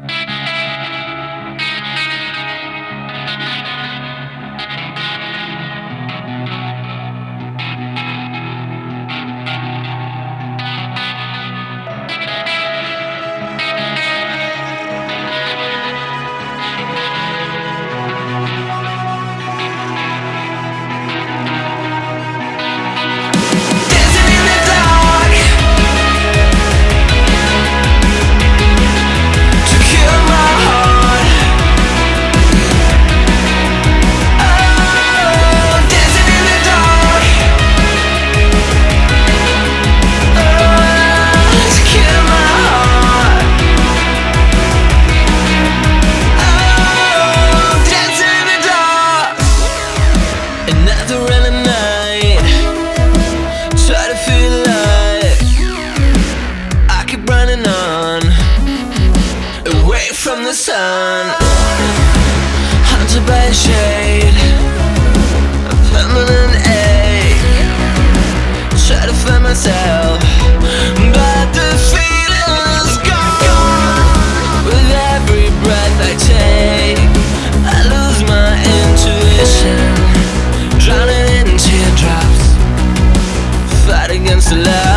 Bye. sun. Haunted by shade. A permanent ache. Try to find myself But the feeling is gone. With every breath I take I lose my intuition. Drowning in teardrops. Fight against the light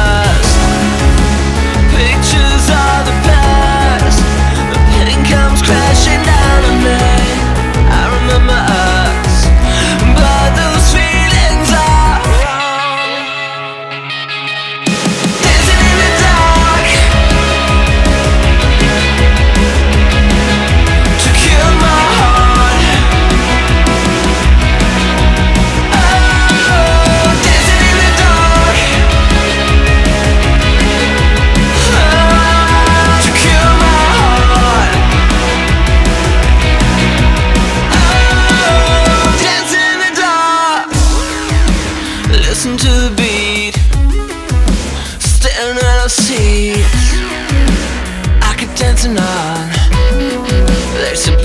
an see. I keep dancing on There's a